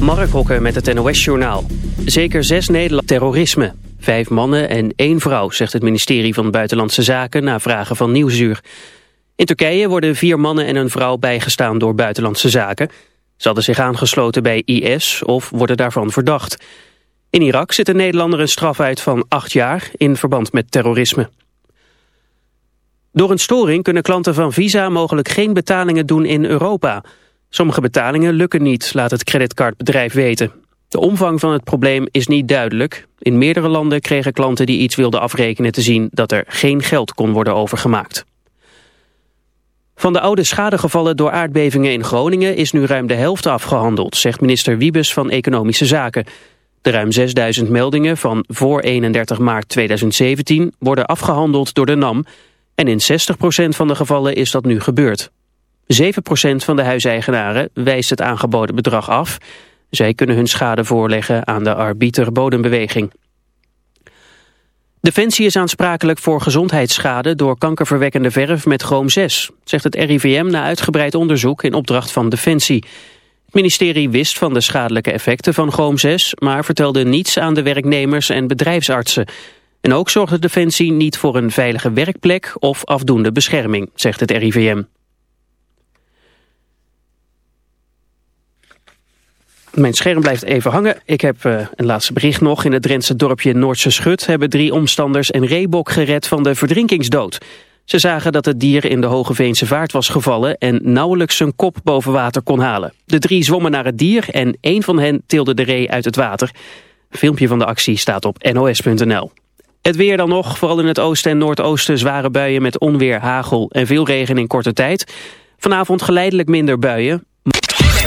Mark Hokker met het NOS-journaal. Zeker zes Nederland terrorisme. Vijf mannen en één vrouw, zegt het ministerie van Buitenlandse Zaken... na vragen van Nieuwsuur. In Turkije worden vier mannen en een vrouw bijgestaan door Buitenlandse Zaken. Ze hadden zich aangesloten bij IS of worden daarvan verdacht. In Irak zit een Nederlander een straf uit van acht jaar... in verband met terrorisme. Door een storing kunnen klanten van Visa mogelijk geen betalingen doen in Europa... Sommige betalingen lukken niet, laat het creditcardbedrijf weten. De omvang van het probleem is niet duidelijk. In meerdere landen kregen klanten die iets wilden afrekenen te zien dat er geen geld kon worden overgemaakt. Van de oude schadegevallen door aardbevingen in Groningen is nu ruim de helft afgehandeld, zegt minister Wiebes van Economische Zaken. De ruim 6000 meldingen van voor 31 maart 2017 worden afgehandeld door de NAM en in 60% van de gevallen is dat nu gebeurd. 7% van de huiseigenaren wijst het aangeboden bedrag af. Zij kunnen hun schade voorleggen aan de arbiter bodembeweging. Defensie is aansprakelijk voor gezondheidsschade door kankerverwekkende verf met chroom 6, zegt het RIVM na uitgebreid onderzoek in opdracht van Defensie. Het ministerie wist van de schadelijke effecten van chroom 6, maar vertelde niets aan de werknemers en bedrijfsartsen. En ook zorgde Defensie niet voor een veilige werkplek of afdoende bescherming, zegt het RIVM. Mijn scherm blijft even hangen. Ik heb uh, een laatste bericht nog. In het Drentse dorpje Noordse Schut hebben drie omstanders een reebok gered van de verdrinkingsdood. Ze zagen dat het dier in de Hoge Veense Vaart was gevallen en nauwelijks zijn kop boven water kon halen. De drie zwommen naar het dier en één van hen tilde de ree uit het water. Een filmpje van de actie staat op nos.nl. Het weer dan nog, vooral in het oosten en noordoosten zware buien met onweer, hagel en veel regen in korte tijd. Vanavond geleidelijk minder buien.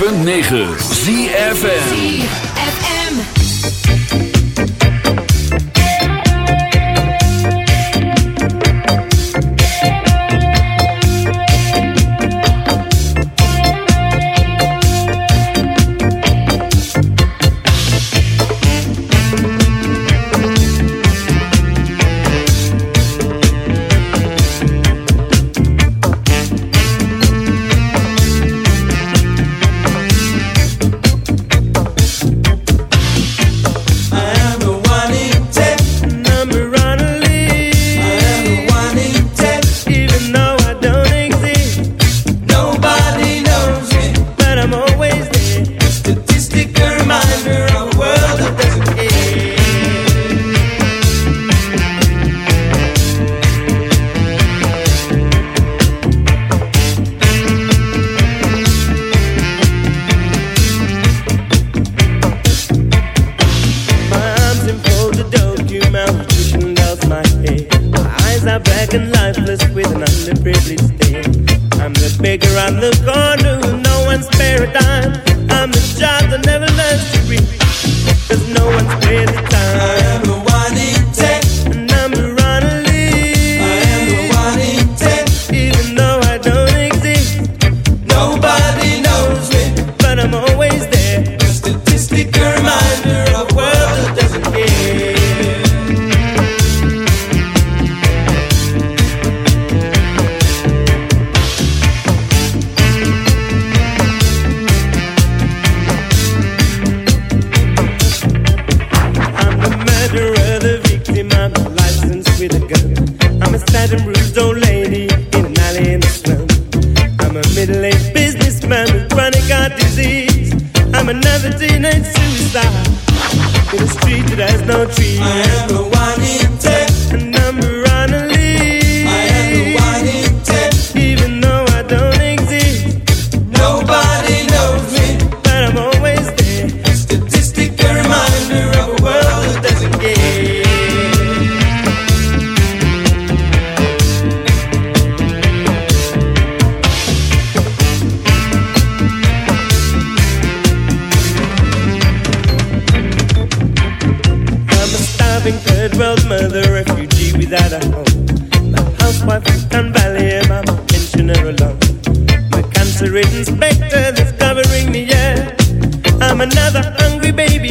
Punt 9.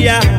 Hungry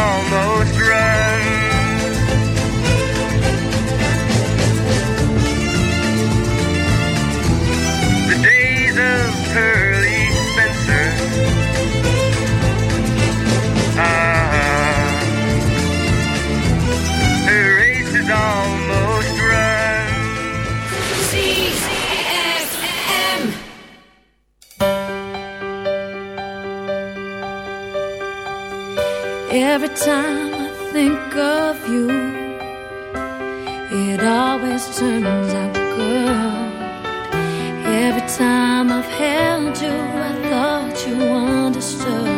Race is Every time I think of you, it always turns out good. Every time I've held you, I thought you understood.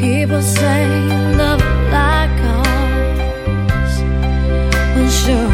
People say love like ours will surely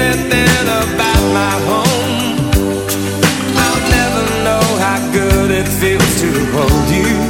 anything about my home. I'll never know how good it feels to hold you.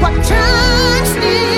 What times still?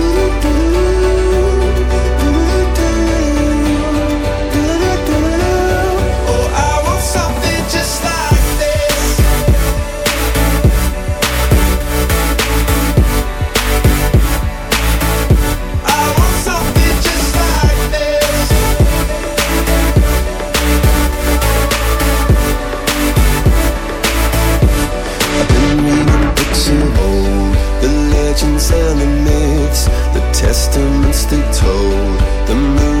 testaments they told the moon.